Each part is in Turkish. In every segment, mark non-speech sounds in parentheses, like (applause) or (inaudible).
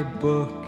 My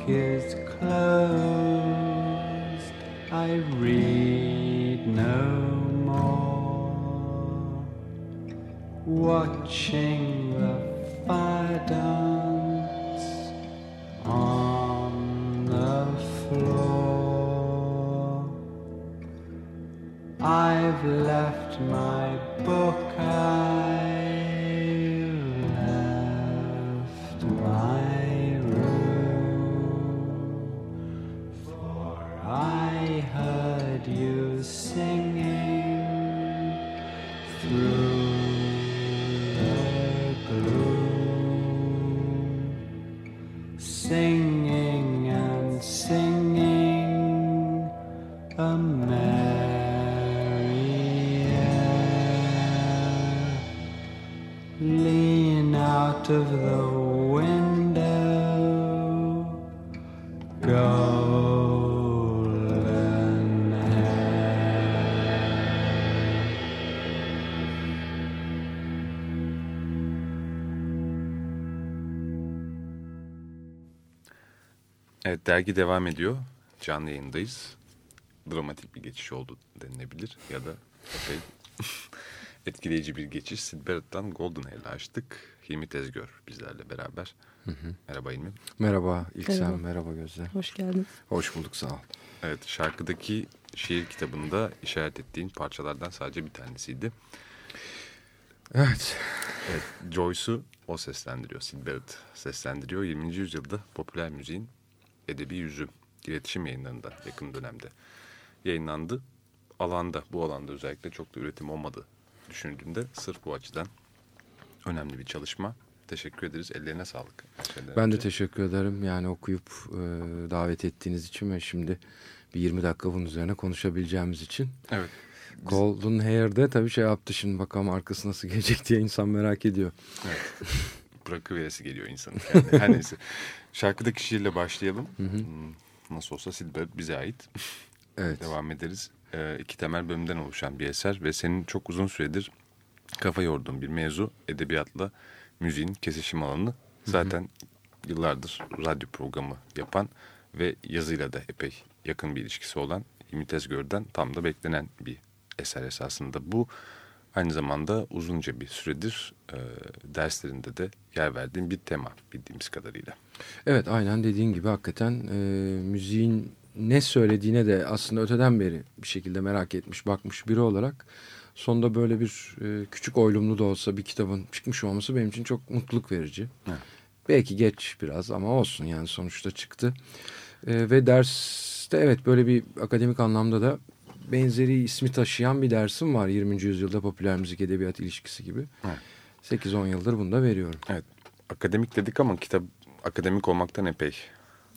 Evet dergi devam ediyor. Canlı yayındayız. Dramatik bir geçiş oldu denilebilir ya da epey (laughs) etkileyici bir geçiş. Silbert'tan Golden Hell'i açtık. Hilmi Tezgör bizlerle beraber. Merhaba Hilmi. Merhaba İlksem, Merhaba. merhaba Gözde. Hoş geldin. Hoş bulduk sağ ol. Evet şarkıdaki şiir kitabında işaret ettiğin parçalardan sadece bir tanesiydi. Evet, Evet, Joyce'u o seslendiriyor. Silbert seslendiriyor. 20. yüzyılda popüler müziğin edebi yüzü. iletişim yayınlarında yakın dönemde yayınlandı. Alanda, bu alanda özellikle çok da üretim olmadı düşünüldüğünde sırf bu açıdan önemli bir çalışma. Teşekkür ederiz. Ellerine sağlık. ben de önce. teşekkür ederim. Yani okuyup e, davet ettiğiniz için ve şimdi bir 20 dakika bunun üzerine konuşabileceğimiz için. Evet. Golden Hair'de tabii şey yaptı şimdi bakalım arkası nasıl gelecek diye insan merak ediyor. Evet. (laughs) Bırakıveresi geliyor insanın. Yani. Her neyse. (laughs) Şarkıdaki şiirle başlayalım. Hmm, Nasıl olsa Silbert bize ait. (laughs) Evet. Devam ederiz. Ee, iki temel bölümden oluşan bir eser ve senin çok uzun süredir kafa yorduğun bir mevzu edebiyatla müziğin kesişim alanı. Zaten yıllardır radyo programı yapan ve yazıyla da epey yakın bir ilişkisi olan Hilmi Tezgör'den tam da beklenen bir eser esasında. Bu aynı zamanda uzunca bir süredir e, derslerinde de yer verdiğin bir tema bildiğimiz kadarıyla. Evet aynen dediğin gibi hakikaten e, müziğin ne söylediğine de aslında öteden beri bir şekilde merak etmiş bakmış biri olarak sonunda böyle bir e, küçük oylumlu da olsa bir kitabın çıkmış olması benim için çok mutluluk verici. Evet. Belki geç biraz ama olsun yani sonuçta çıktı. E, ve derste evet böyle bir akademik anlamda da benzeri ismi taşıyan bir dersim var 20. yüzyılda popüler müzik edebiyat ilişkisi gibi. Evet. 8-10 yıldır bunu da veriyorum. Evet. Akademik dedik ama kitap akademik olmaktan epey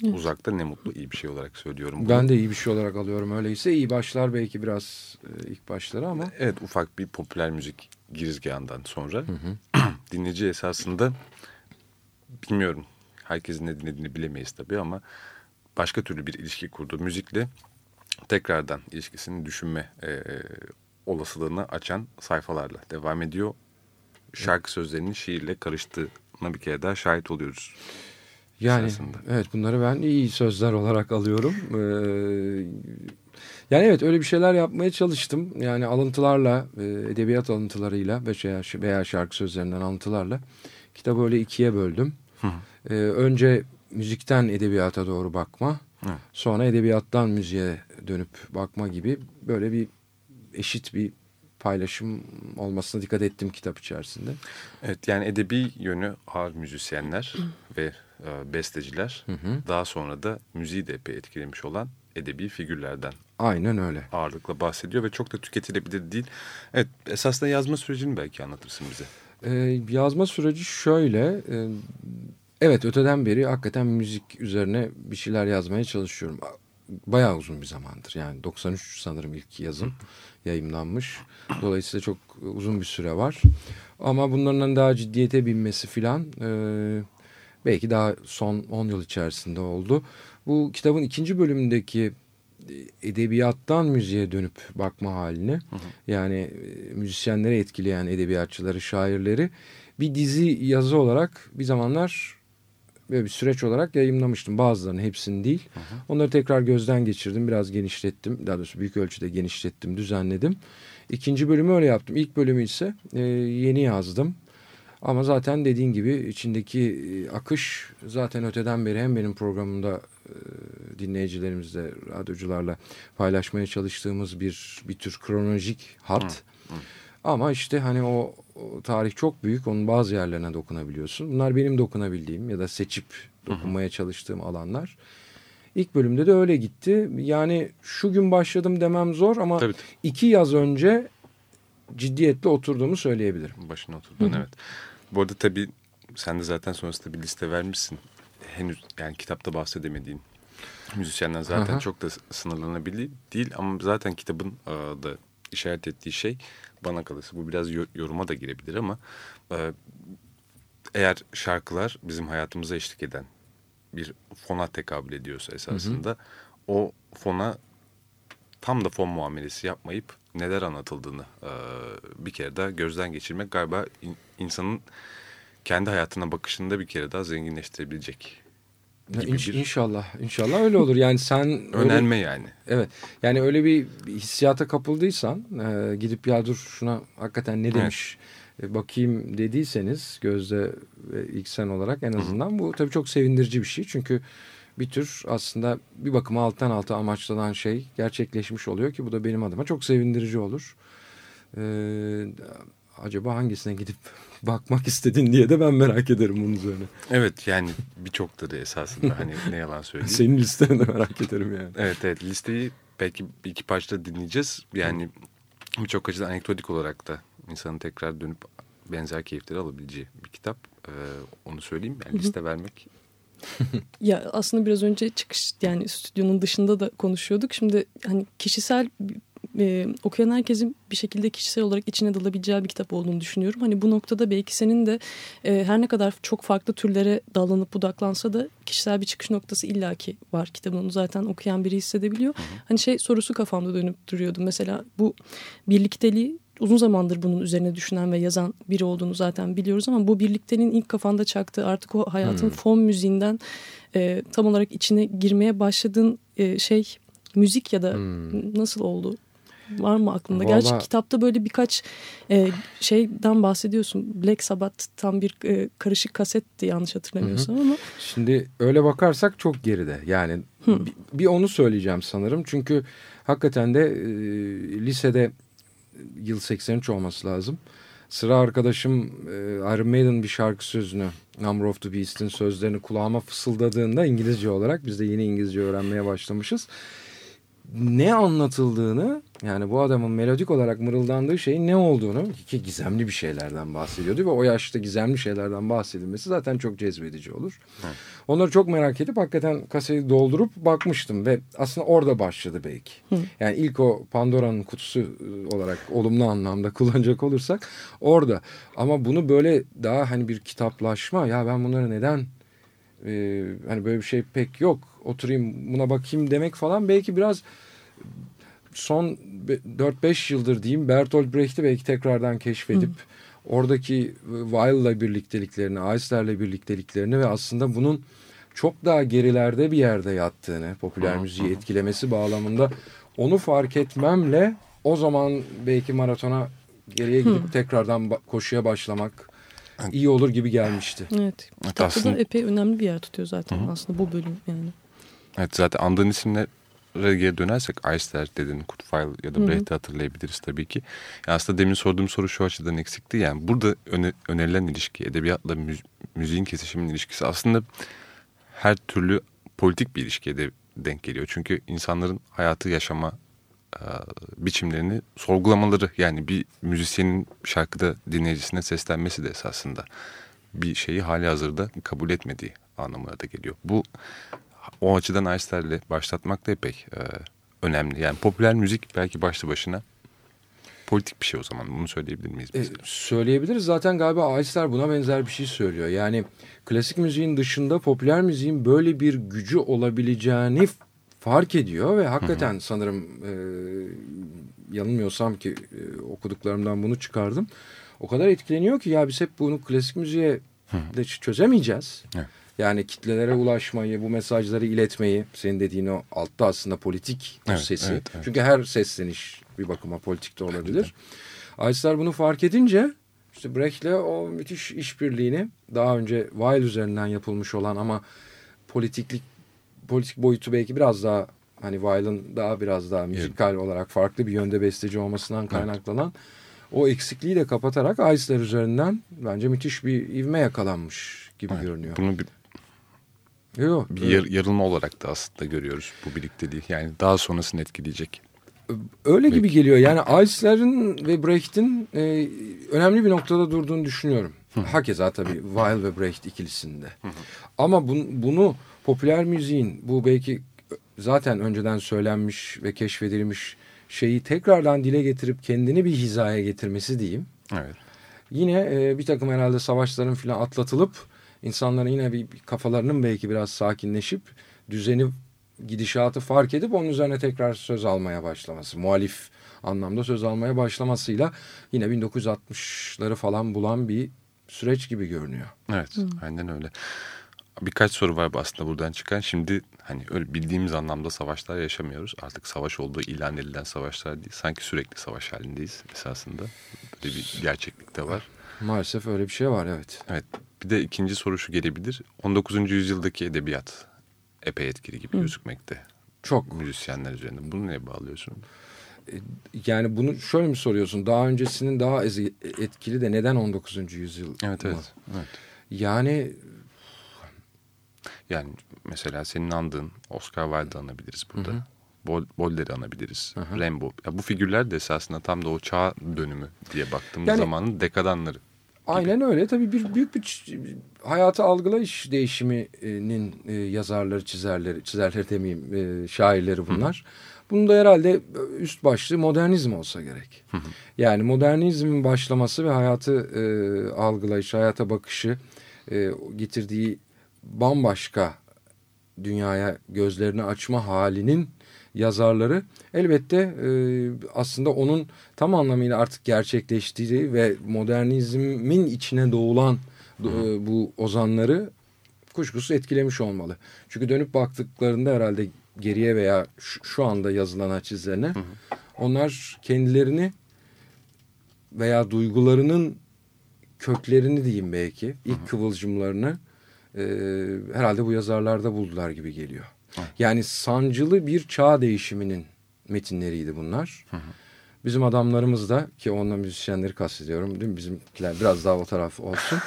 Evet. uzakta ne mutlu iyi bir şey olarak söylüyorum. bunu. Ben de iyi bir şey olarak alıyorum öyleyse. iyi başlar belki biraz e, ilk başları ama. Evet ufak bir popüler müzik girizgahından sonra (clears throat) dinleyici esasında bilmiyorum herkesin ne dinlediğini bilemeyiz tabii ama başka türlü bir ilişki kurduğu müzikle tekrardan ilişkisini düşünme e, olasılığını açan sayfalarla devam ediyor. Şarkı sözlerinin şiirle karıştığına bir kere daha şahit oluyoruz. Yani esasında. evet bunları ben iyi sözler olarak alıyorum. Ee, yani evet öyle bir şeyler yapmaya çalıştım. Yani alıntılarla, e, edebiyat alıntılarıyla veya, şarkı sözlerinden alıntılarla kitabı öyle ikiye böldüm. Ee, önce müzikten edebiyata doğru bakma, Hı. sonra edebiyattan müziğe dönüp bakma gibi böyle bir eşit bir paylaşım olmasına dikkat ettim kitap içerisinde. Evet yani edebi yönü ağır müzisyenler ve e, besteciler daha sonra da müziği de epey etkilemiş olan edebi figürlerden Aynen öyle. ağırlıkla bahsediyor ve çok da tüketilebilir değil. Evet esasında yazma sürecini belki anlatırsın bize. Ee, yazma süreci şöyle. e, evet öteden beri hakikaten müzik üzerine bir şeyler yazmaya çalışıyorum. Bayağı uzun bir zamandır. Yani 93 sanırım ilk yazım yayımlanmış. Dolayısıyla çok uzun bir süre var. Ama bunların daha ciddiyete binmesi filan e, belki daha son 10 yıl içerisinde oldu. Bu kitabın ikinci bölümündeki edebiyattan müziğe dönüp bakma halini hı hı. yani e, müzisyenleri etkileyen edebiyatçıları, şairleri bir dizi yazı olarak bir zamanlar böyle bir süreç olarak yayınlamıştım. Bazılarını hepsini değil. Hı hı. Onları tekrar gözden geçirdim. Biraz genişlettim. Daha doğrusu büyük ölçüde genişlettim, düzenledim. İkinci bölümü öyle yaptım. İlk bölümü ise e, yeni yazdım. Ama zaten dediğin gibi içindeki e, akış zaten öteden beri hem benim programımda e, dinleyicilerimizle, radyocularla paylaşmaya çalıştığımız bir bir tür kronolojik hat. Hı, hı. Ama işte hani o, o tarih çok büyük. Onun bazı yerlerine dokunabiliyorsun. Bunlar benim dokunabildiğim ya da seçip dokunmaya çalıştığım alanlar. İlk bölümde de öyle gitti. Yani şu gün başladım demem zor ama Tabii. iki yaz önce ciddiyetle oturduğumu söyleyebilirim. Başına oturdun evet. Bu arada tabii sen de zaten sonrasında bir liste vermişsin. Henüz yani kitapta bahsedemediğin müzisyenler zaten Aha. çok da sınırlanabilir değil ama zaten kitabın da işaret ettiği şey bana kalırsa bu biraz yoruma da girebilir ama e, eğer şarkılar bizim hayatımıza eşlik eden bir fona tekabül ediyorsa esasında hı hı. o fona tam da fon muamelesi yapmayıp neler anlatıldığını e, bir kere daha gözden geçirmek galiba in, insanın kendi hayatına bakışını da bir kere daha zenginleştirebilecek. İnş, bir... İnşallah, inşallah öyle olur. Yani sen (laughs) önerme öyle, yani. Evet. Yani öyle bir hissiyata kapıldıysan, e, gidip ya dur şuna hakikaten ne demiş evet. e, bakayım dediyseniz gözde ve ilk sen olarak en azından Hı -hı. bu tabii çok sevindirici bir şey. Çünkü bir tür aslında bir bakıma alttan alta amaçlanan şey gerçekleşmiş oluyor ki bu da benim adıma çok sevindirici olur. Ee, acaba hangisine gidip (laughs) bakmak istedin diye de ben merak ederim bunun üzerine. Evet yani birçok da esasında hani ne yalan söyleyeyim. (laughs) Senin listeni de merak ederim yani. Evet evet listeyi belki iki parçada dinleyeceğiz. Yani birçok açıdan anekdotik olarak da insanın tekrar dönüp benzer keyifleri alabileceği bir kitap. Ee, onu söyleyeyim. Yani liste vermek (laughs) ya aslında biraz önce çıkış yani stüdyonun dışında da konuşuyorduk. Şimdi hani kişisel e, okuyan herkesin bir şekilde kişisel olarak içine dalabileceği bir kitap olduğunu düşünüyorum. Hani bu noktada belki senin de e, her ne kadar çok farklı türlere dalanıp budaklansa da kişisel bir çıkış noktası illaki var kitabın. Onu zaten okuyan biri hissedebiliyor. Hani şey sorusu kafamda dönüp duruyordu. Mesela bu birlikteliği uzun zamandır bunun üzerine düşünen ve yazan biri olduğunu zaten biliyoruz ama bu birlikteliğin ilk kafanda çaktığı artık o hayatın hmm. fon müziğinden e, tam olarak içine girmeye başladığın e, şey müzik ya da hmm. nasıl oldu? Var mı aklında? Vallahi... Gerçi kitapta böyle birkaç e, şeyden bahsediyorsun. Black Sabbath tam bir e, karışık kasetti yanlış hatırlamıyorsam ama. Şimdi öyle bakarsak çok geride. Yani bir, bir onu söyleyeceğim sanırım. Çünkü hakikaten de e, lisede yıl 83 olması lazım. Sıra arkadaşım e, Iron Maiden bir şarkı sözünü Number of the Beast'in sözlerini kulağıma fısıldadığında İngilizce olarak biz de yeni İngilizce öğrenmeye başlamışız ne anlatıldığını yani bu adamın melodik olarak mırıldandığı şeyin ne olduğunu ki gizemli bir şeylerden bahsediyordu ve o yaşta gizemli şeylerden bahsedilmesi zaten çok cezbedici olur. Hı. Onları çok merak edip hakikaten kasayı doldurup bakmıştım ve aslında orada başladı belki. Hı. Yani ilk o Pandora'nın kutusu ıı, olarak olumlu anlamda (laughs) kullanacak olursak orada ama bunu böyle daha hani bir kitaplaşma ya ben bunları neden e, hani böyle bir şey pek yok oturayım buna bakayım demek falan belki biraz son 4-5 yıldır diyeyim Bertolt Brecht'i belki tekrardan keşfedip Hı. oradaki Weil'la birlikteliklerini, Eisler'le birlikteliklerini ve aslında bunun çok daha gerilerde bir yerde yattığını, popüler müziği etkilemesi bağlamında onu fark etmemle o zaman belki maratona geriye gidip Hı. tekrardan koşuya başlamak iyi olur gibi gelmişti. Evet. Kitapta aslında... da epey önemli bir yer tutuyor zaten Hı. aslında bu bölüm yani. Evet zaten andığın isimlere geri dönersek Eisler dedin, Kutfeil ya da Brecht'i hatırlayabiliriz tabii ki. Yani aslında demin sorduğum soru şu açıdan eksikti. Yani burada öne, önerilen ilişki, edebiyatla müzi müziğin kesişiminin ilişkisi aslında her türlü politik bir ilişkiye de denk geliyor. Çünkü insanların hayatı yaşama e, biçimlerini sorgulamaları yani bir müzisyenin şarkıda dinleyicisine seslenmesi de esasında bir şeyi hali hazırda kabul etmediği anlamına da geliyor. Bu o açıdan Ice'lerle başlatmak da epey e, önemli. Yani popüler müzik belki başlı başına politik bir şey o zaman. Bunu söyleyebilir miyiz? E, Biz? söyleyebiliriz. Zaten galiba Ice'ler buna benzer bir şey söylüyor. Yani klasik müziğin dışında popüler müziğin böyle bir gücü olabileceğini fark ediyor ve hakikaten sanırım e, yanılmıyorsam ki e, okuduklarımdan bunu çıkardım. O kadar etkileniyor ki ya biz hep bunu klasik müziğe de çözemeyeceğiz. Evet. Yani kitlelere ulaşmayı, bu mesajları iletmeyi, senin dediğin o altta aslında politik o Evet, sesi. evet, evet. Çünkü her sesleniş bir bakıma politik de olabilir. Ice'lar bunu fark edince işte Brecht'le o müthiş işbirliğini daha önce Weil üzerinden yapılmış olan ama politiklik politik boyutu belki biraz daha hani Weil'ın daha biraz daha müzikal olarak farklı bir yönde besteci olmasından kaynaklanan o eksikliği de kapatarak Ice'lar üzerinden bence müthiş bir ivme yakalanmış gibi Evet, görünüyor. Bunu bir, Yok, bir yar- yarılma olarak da aslında görüyoruz bu birlikteliği. Yani daha sonrasını etkileyecek. Öyle gibi geliyor. Yani Ice'ların ve Brecht'in e, önemli bir noktada durduğunu düşünüyorum. Hakeza tabii Weil ve Brecht ikilisinde. Ama bun- bunu popüler müziğin bu belki zaten önceden söylenmiş ve keşfedilmiş şeyi tekrardan dile getirip kendini bir hizaya getirmesi diyeyim. Evet. Yine e, bir takım herhalde savaşların filan atlatılıp insanların yine bir, bir kafalarının belki biraz sakinleşip düzeni gidişatı fark edip onun üzerine tekrar söz almaya başlaması. Muhalif anlamda söz almaya başlamasıyla yine 1960'ları falan bulan bir süreç gibi görünüyor. Evet, aynen öyle. Birkaç soru var aslında buradan çıkan. Şimdi hani öyle bildiğimiz anlamda savaşlar yaşamıyoruz. Artık savaş olduğu ilan edilen savaşlar değil. Sanki sürekli savaş halindeyiz esasında. Böyle bir gerçeklik de var. Maalesef öyle bir şey var evet. Evet. Bir de ikinci soru şu gelebilir. 19. yüzyıldaki edebiyat epey etkili gibi gözükmekte. Çok. Müzisyenler üzerinde. Bunu neye bağlıyorsun? Yani bunu şöyle mi soruyorsun? Daha öncesinin daha etkili de neden 19. yüzyıl? Evet, evet. evet. Yani Yani mesela senin andığın Oscar Wilde'ı anabiliriz burada. Bol, Boller'i anabiliriz. Rimbaud. Ya bu figürler de esasında tam da o çağ dönümü diye baktığımız Yani- zamanın dekadanları. Aynen öyle. Tabii bir büyük bir hayatı algılayış değişiminin e, yazarları, çizerleri, çizerleri demeyeyim, e, şairleri bunlar. Bunun da herhalde üst başlığı modernizm olsa gerek. Yani modernizmin başlaması ve hayatı e, algılayış, hayata bakışı e, getirdiği bambaşka dünyaya gözlerini açma halinin yazarları elbette e, aslında onun tam anlamıyla artık gerçekleştiği ve modernizmin içine doğulan e, bu ozanları kuşkusuz etkilemiş olmalı. Çünkü dönüp baktıklarında herhalde geriye veya şu, şu anda yazılan çizlerine onlar kendilerini veya duygularının köklerini diyeyim belki ilk kıvılcımlarını e, herhalde bu yazarlarda buldular gibi geliyor. Yani sancılı bir çağ değişiminin metinleriydi bunlar. Bizim adamlarımız da ki onunla müzisyenleri kastediyorum değil mi? Bizimkiler biraz daha o taraf (laughs) olsun.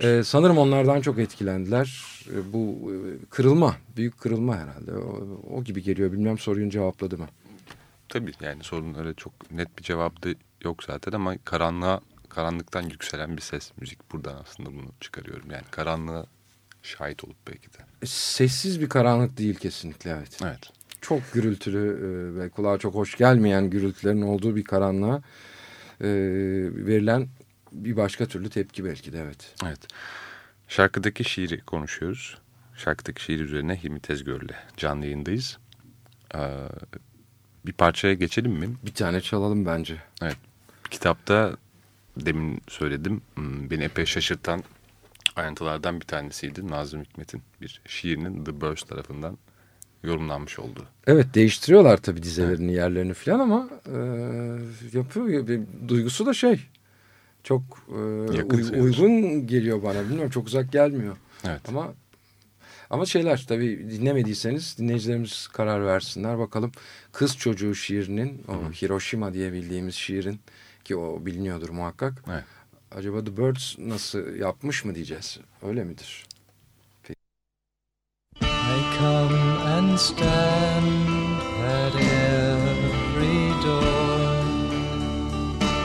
Ee, sanırım onlardan çok etkilendiler. Ee, bu e, kırılma, büyük kırılma herhalde. O, o gibi geliyor. Bilmem soruyu cevapladı mı? Tabii yani öyle çok net bir cevabı da yok zaten ama karanlığa, karanlıktan yükselen bir ses müzik. Buradan aslında bunu çıkarıyorum. Yani karanlığa şahit olup belki de. E, Sessiz bir karanlık değil kesinlikle evet. Evet. Çok gürültülü e, ve kulağa çok hoş gelmeyen gürültülerin olduğu bir karanlığa e, verilen bir başka türlü tepki belki de evet. Evet. Şarkıdaki şiiri konuşuyoruz. Şarkıdaki şiir üzerine Hilmi Tezgör'le canlı yayındayız. Ee, bir parçaya geçelim mi? Bir tane çalalım bence. Evet. Kitapta demin söyledim. hmm, Beni epey şaşırtan ayrıntılardan bir tanesiydi. Nazım Hikmet'in bir şiirinin The Birds tarafından yorumlanmış olduğu. Evet değiştiriyorlar tabii dizelerinin yerlerini falan ama e, yapıyor. Duygusu da şey çok e, Yakın uy- uygun geliyor bana. Bilmiyorum çok uzak gelmiyor. Evet. Ama ama şeyler tabii dinlemediyseniz dinleyicilerimiz karar versinler. Bakalım Kız Çocuğu şiirinin o Hiroşima diye bildiğimiz şiirin ki o biliniyordur muhakkak. Evet. Acaba The Birds nasıl yapmış mı diyeceğiz? Öyle midir? I come and stand at every door,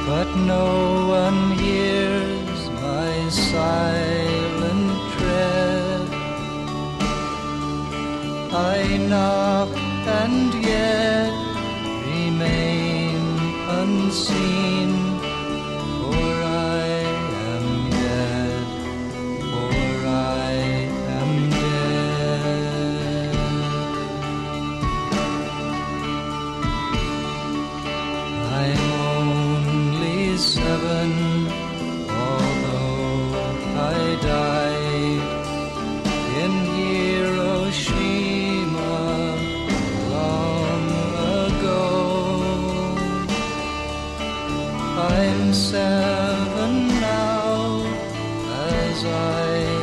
but no one hears my silent tread. I knock and yet remain unseen. Seven now, as I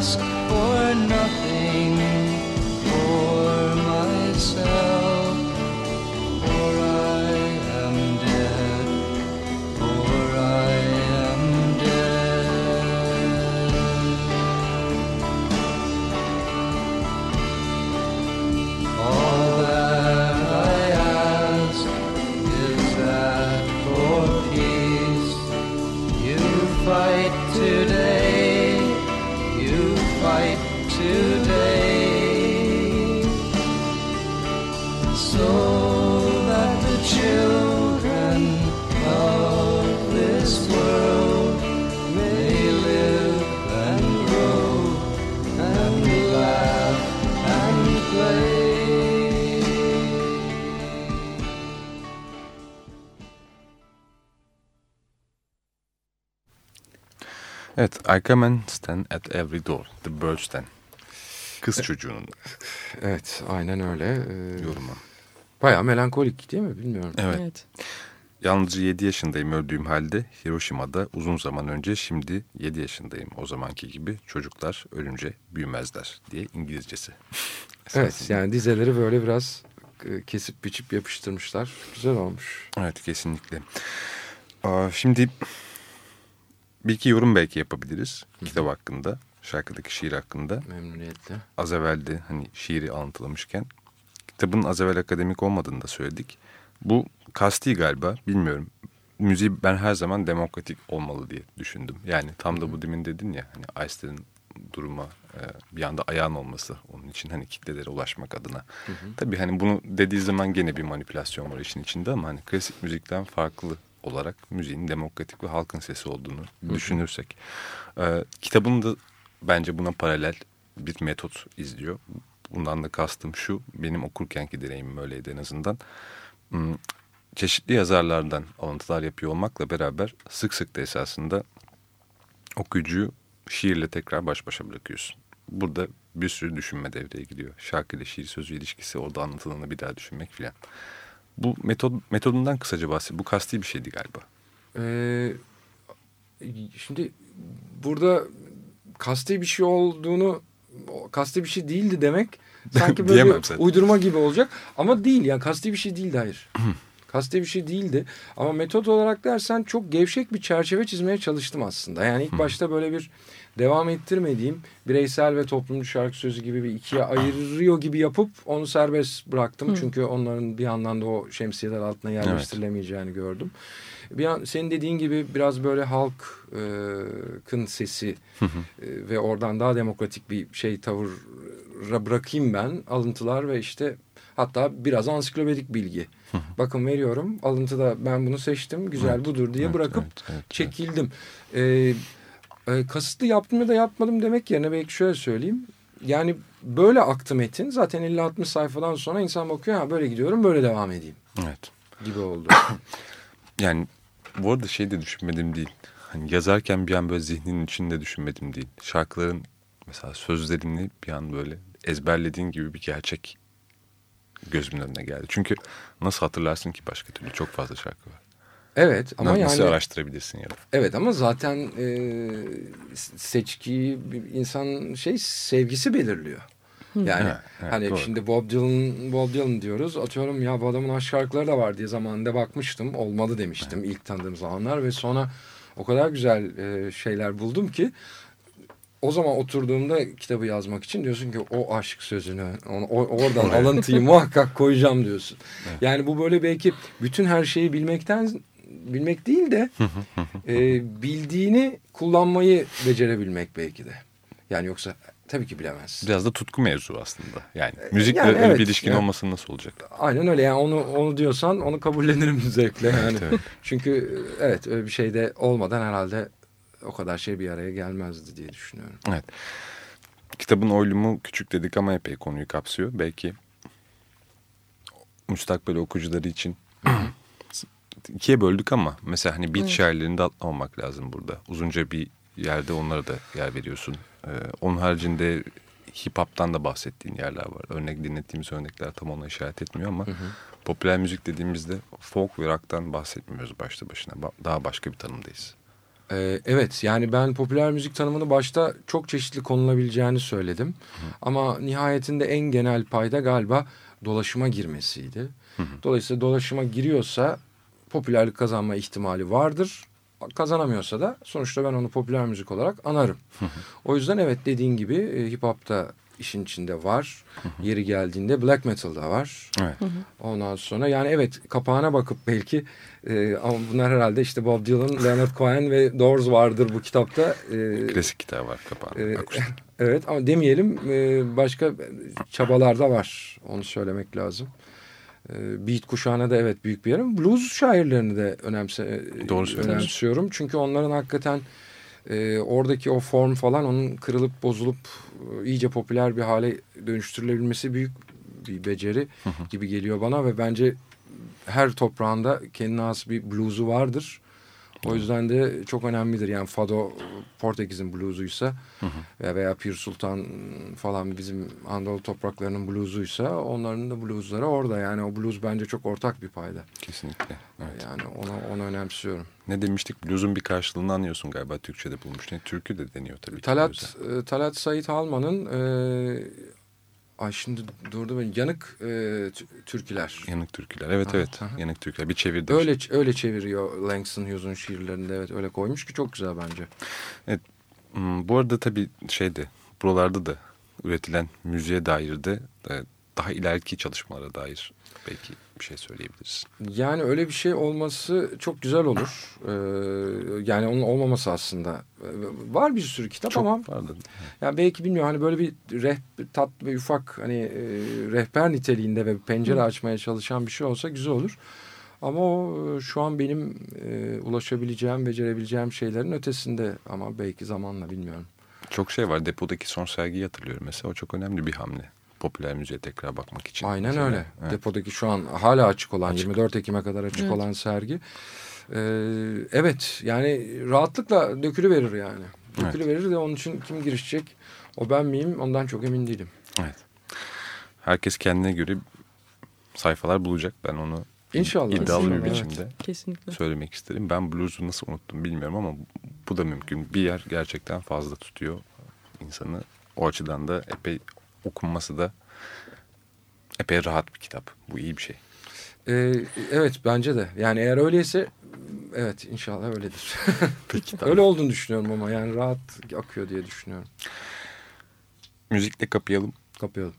ask I come and stand at every door. The Birds'ten. Kız çocuğunun Evet aynen öyle. Ee, yorumu. Bayağı melankolik değil mi bilmiyorum. Evet. Evet. Yalnızca 7 yaşındayım öldüğüm halde Hiroşima'da uzun zaman önce şimdi 7 yaşındayım o zamanki gibi çocuklar ölünce büyümezler diye İngilizcesi. Evet yani dizeleri böyle biraz e, kesip biçip yapıştırmışlar. Güzel olmuş. Evet kesinlikle. Aa, şimdi bir iki yorum belki yapabiliriz kitap hakkında, şarkıdaki şiir hakkında. Memnuniyetle. Az evvel de hani şiiri alıntılamışken kitabın az evvel akademik olmadığını da söyledik. Bu kasti galiba bilmiyorum. Müziği ben her zaman demokratik olmalı diye düşündüm. Yani tam da bu demin dedin ya hani Einstein'ın duruma e, bir anda ayağın olması onun için hani kitlelere ulaşmak adına. Tabii hani bunu dediği zaman gene bir manipülasyon var işin içinde ama hani klasik müzikten farklı olarak müziğin demokratik ve halkın sesi olduğunu düşünürsek. E, kitabın da bence buna paralel bir metot izliyor. Bundan da kastım şu, benim okurkenki deneyimim öyleydi en azından. Hmm, Çeşitli yazarlardan alıntılar yapıyor olmakla beraber sık sık da esasında okuyucuyu şiirle tekrar baş başa bırakıyorsun. Burada bir sürü düşünme devreye giriyor. Şarkı ile şiir sözü ilişkisi, orada anlatılanı bir daha düşünmek filan. Bu metod, metodundan kısaca bahset. Bu kasti bir şeydi galiba. Ee, şimdi burada kasti bir şey olduğunu kasti bir şey değildi demek (laughs) sanki böyle bir zaten. uydurma gibi olacak ama değil yani kasti bir şey değildi hayır. (clears throat) kasti bir şey değildi ama metot olarak dersen çok gevşek bir çerçeve çizmeye çalıştım aslında. Yani ilk başta böyle bir devam ettirmediğim bireysel ve toplumcu şarkı sözü gibi bir ikiye ayırıyor gibi yapıp onu serbest bıraktım. Çünkü onların bir yandan da o şemsiyeler altına yerleştirilemeyeceğini gördüm. Bir an senin dediğin gibi biraz böyle halkın sesi e, ve oradan daha demokratik bir şey tavıra bırakayım ben alıntılar ve işte Hatta biraz ansiklopedik bilgi. Bakın veriyorum. Alıntıda ben bunu seçtim. Güzel Evet, budur diye evet, bırakıp evet, evet, evet. çekildim. Ee, e, kasıtlı yaptım ya da yapmadım demek yerine belki şöyle söyleyeyim. Yani böyle aktı metin. Zaten 50-60 sayfadan sonra insan bakıyor ha böyle gidiyorum böyle devam edeyim Evet. gibi oldu. (coughs) Yani bu arada şey de düşünmedim değil. Hani yazarken bir an böyle zihninin içinde düşünmedim değil. Şarkıların mesela sözlerini bir an böyle ezberlediğin gibi bir gerçek gözümün önüne geldi. Çünkü nasıl hatırlarsın ki başka türlü çok fazla şarkı var. Evet ama nasıl yani araştırabilirsin ya da. evet ama zaten e, seçkiyi insan şey sevgisi belirliyor. Yani Evet, evet, hani doğru. şimdi Bob Dylan Bob Dylan diyoruz. Atıyorum ya bu adamın aşk şarkıları da var diye zamanında bakmıştım. Olmadı demiştim ilk tanıdığım zamanlar ve sonra o kadar güzel e, şeyler buldum ki o zaman oturduğumda kitabı yazmak için diyorsun ki o aşk sözünü onu, oradan alıntıyı muhakkak koyacağım diyorsun. Yani bu böyle belki bütün her şeyi bilmekten bilmek değil de e, bildiğini kullanmayı becerebilmek belki de. Yani yoksa tabii ki bilemezsin. Biraz da tutku mevzu aslında. Yani müzikle E, yani öyle evet, bir ilişkin yani- olması nasıl olacak? Aynen öyle yani onu onu diyorsan onu kabullenirim (laughs) zevkle yani. evet. Çünkü evet öyle bir şey de olmadan herhalde o kadar şey bir araya gelmezdi diye düşünüyorum. Evet. Kitabın oylumu küçük dedik ama epey konuyu kapsıyor. Belki müstakbel okuyucuları için (clears throat) ikiye böldük ama mesela hani beat Evet. şairlerini de atlamamak lazım burada. Uzunca bir yerde onlara da yer veriyorsun. Ee, onun haricinde hip hop'tan da bahsettiğin yerler var. Örnek dinlettiğimiz örnekler tam ona işaret etmiyor ama popüler müzik dediğimizde folk ve rock'tan bahsetmiyoruz başta başına. Ba- Daha başka bir tanımdayız. Ee, evet yani ben popüler müzik tanımını başta çok çeşitli konulabileceğini söyledim. Ama nihayetinde en genel payda galiba dolaşıma girmesiydi. Dolayısıyla dolaşıma giriyorsa popülerlik kazanma ihtimali vardır. Kazanamıyorsa da sonuçta ben onu popüler müzik olarak anarım. o yüzden evet dediğin gibi e, hip hop'ta işin içinde var. Yeri geldiğinde black metal'da var. Evet. Ondan sonra yani evet kapağına bakıp belki e, ama bunlar herhalde işte Bob Dylan, Leonard Cohen ve Doors vardır bu kitapta. E, Klasik gitar var kapağında. e, (laughs) evet ama demeyelim e, başka çabalar da var onu söylemek lazım. E, Beat kuşağına da evet büyük bir yerim. Blues şairlerini de önemse, Doğru söylüyorsun. önemsiyorum. Çünkü onların hakikaten e, oradaki o form falan onun kırılıp bozulup e, iyice popüler bir hale dönüştürülebilmesi büyük bir beceri gibi geliyor bana ve bence her toprağında kendine has bir bluzu vardır. O yüzden de çok önemlidir. Yani Fado Portekiz'in bluzuysa veya veya Pir Sultan falan bizim Anadolu topraklarının bluzuysa onların da bluzları orada. Yani o bluz bence çok ortak bir payda. Kesinlikle. Evet. Yani onu, onu önemsiyorum. Ne demiştik? Blues'un bir karşılığını anlıyorsun galiba Türkçe'de bulmuş. Ne? Türkü de deniyor tabii. Talat, e, Talat Sait Halman'ın e, ay şimdi durdu ben yanık e, tü- türküler. Yanık türküler. Evet Aha, evet. aha. Yanık türküler. Bir çevirdi. Öyle öyle çeviriyor Langston Hughes'un şiirlerinde evet öyle koymuş ki çok güzel bence. Hmm, bu arada tabii şeyde buralarda da üretilen müziğe dair de e, daha ileriki çalışmalara dair belki bir şey söyleyebiliriz. Yani öyle bir şey olması çok güzel olur. (laughs) Ee, yani onun olmaması aslında. Var bir sürü kitap Çok ama vardı. yani belki bilmiyorum hani böyle bir reh, tat ve ufak hani e, rehber niteliğinde ve pencere açmaya çalışan bir şey olsa güzel olur. Ama o e, şu an benim e, ulaşabileceğim, becerebileceğim şeylerin ötesinde ama belki zamanla bilmiyorum. Çok şey var. Depodaki son sergiyi hatırlıyorum mesela. O çok önemli bir hamle. Popüler müziğe tekrar bakmak için. Aynen mesela. öyle. Evet. Depodaki şu an hala açık olan Açık. 24 Ekim'e kadar açık Evet. olan sergi. Ee, evet yani rahatlıkla dökülü verir yani. Dökülü verir de onun için kim girişecek? O ben miyim? Ondan çok emin değilim. Evet. Herkes kendine göre sayfalar bulacak. Ben onu İnşallah. iddialı bir İnşallah, evet. biçimde Kesinlikle. söylemek isterim. Ben blues'u nasıl unuttum bilmiyorum ama bu da mümkün. Bir yer gerçekten fazla tutuyor insanı. O açıdan da epey okunması da epey rahat bir kitap. Bu iyi bir şey. Ee, evet bence de. Yani eğer öyleyse evet inşallah öyledir. (laughs) Peki Öyle olduğunu düşünüyorum ama yani rahat akıyor diye düşünüyorum. Müzikle kapayalım. Kapayalım.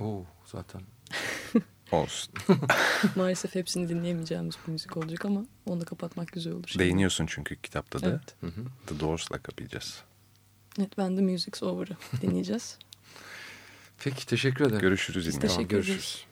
Oo zaten. (laughs) Olsun. (laughs) Maalesef hepsini dinleyemeyeceğimiz bir müzik olacak ama onu da kapatmak güzel olur. şimdi. Değiniyorsun çünkü kitapta da. Evet. Hı hı. The Doors'la kapayacağız. Evet ben de Music's Over'ı dinleyeceğiz. Peki teşekkür ederim. Görüşürüz Biz yine. teşekkür ederiz. Görüşürüz.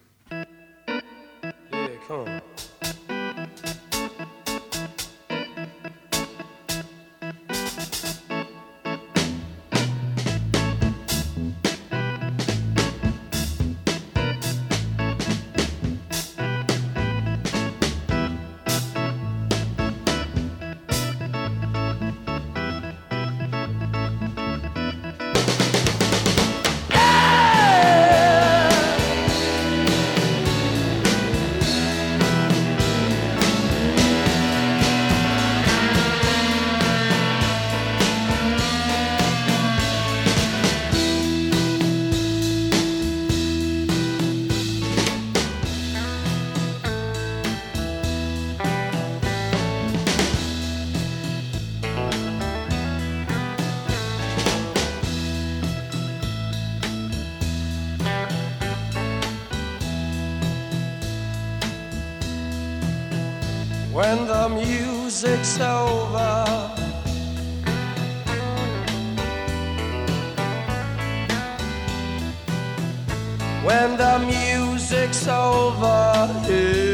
When the music's over. When the music's over here.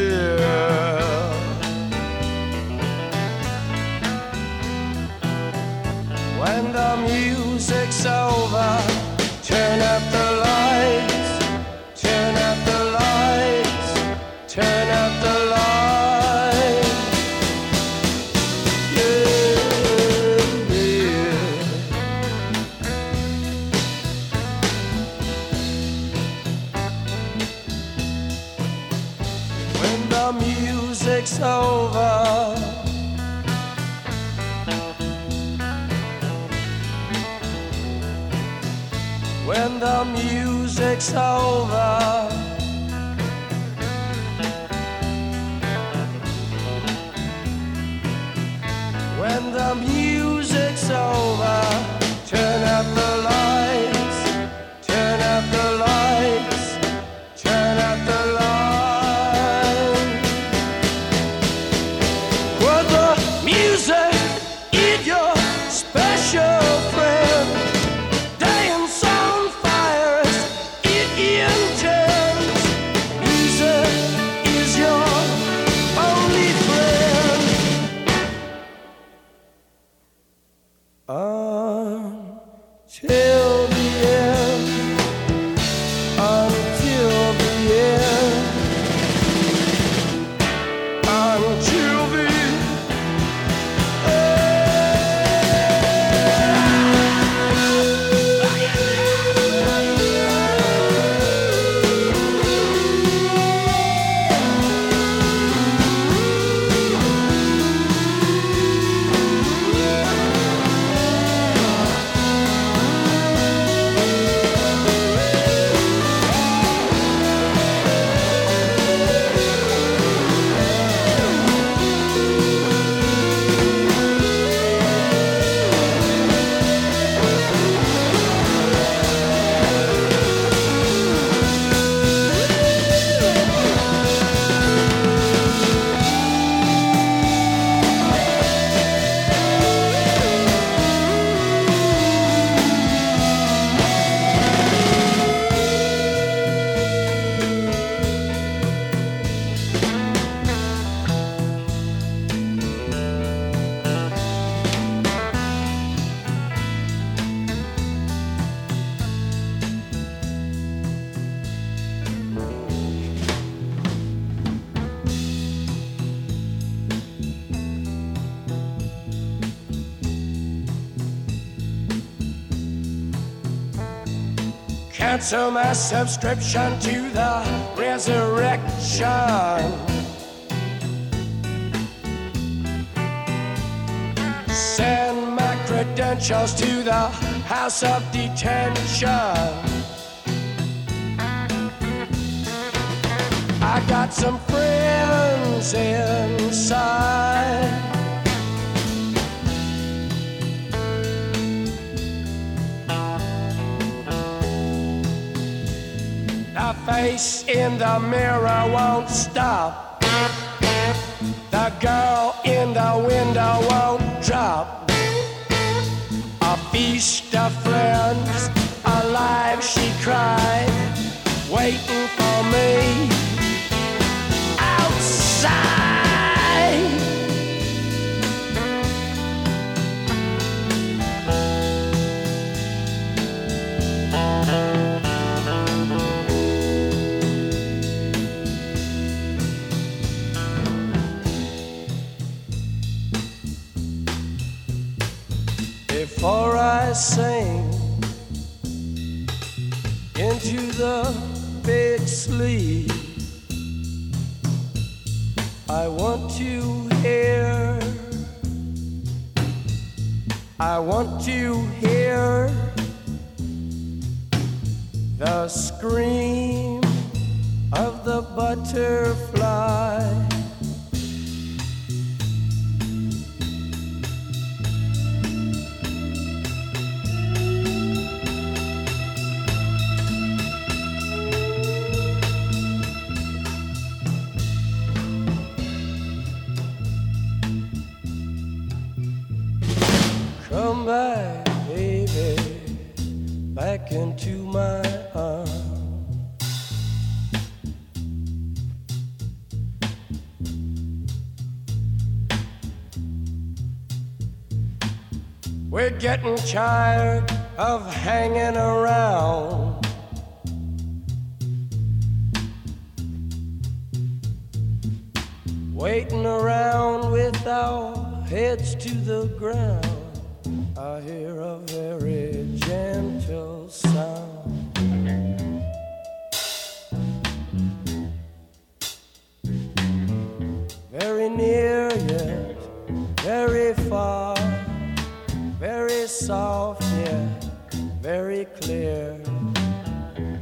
Cancel my subscription to the resurrection. Send my credentials to the house of detention. I got some friends inside. Face in the mirror won't stop. The girl in the window won't drop. A feast of friends, alive she cried, waiting for me Before I sing into the big sleep, I want to hear. I want to hear the scream of the butterfly. Getting tired of hanging around. Waiting around with our heads to the ground. I hear a very gentle sound. Soft yeah, very clear.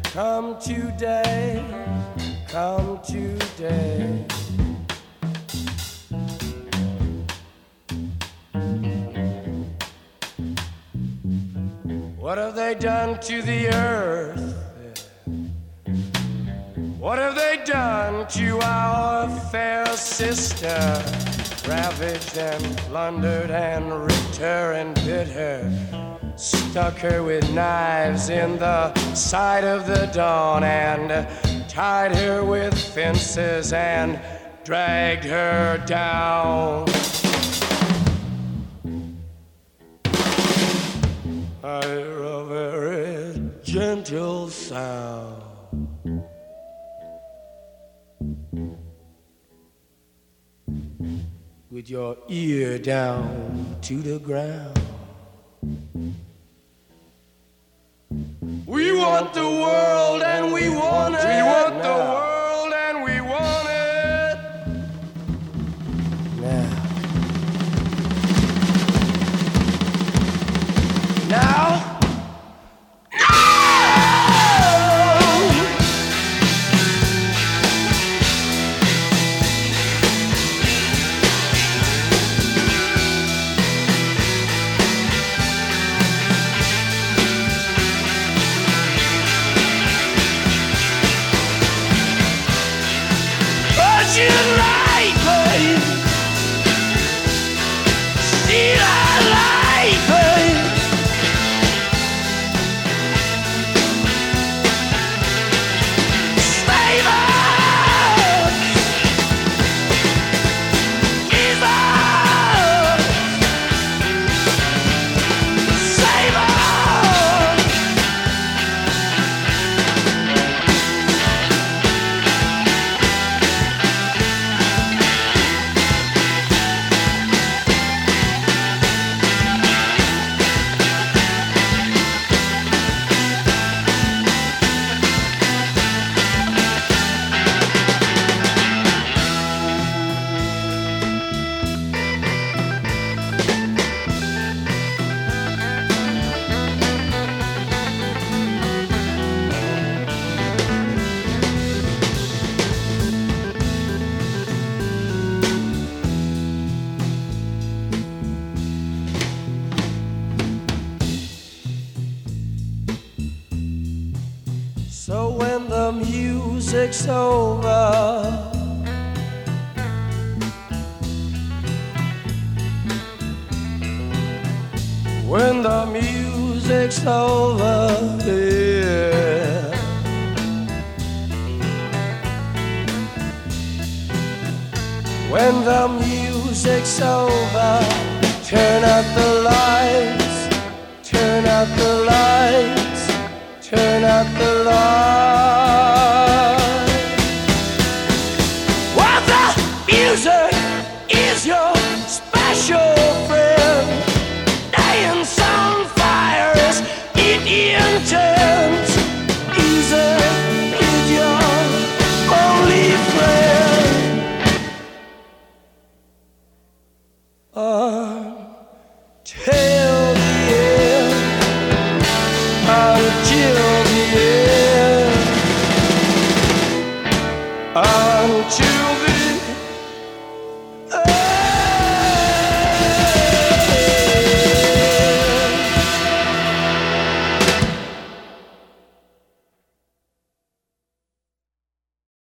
Come today, come today. What have they done to the earth? What have they done to our fair sister? Ravaged and plundered and ripped her and bit her. Stuck her with knives in the side of the dawn and tied her with fences and dragged her down. I hear a very gentle sound. With your ear down to the ground. We want the world and we want it. We want the world when the music's over. Yeah. When the music's over, turn out the lights, turn out the lights, turn out the lights. What the music is your special.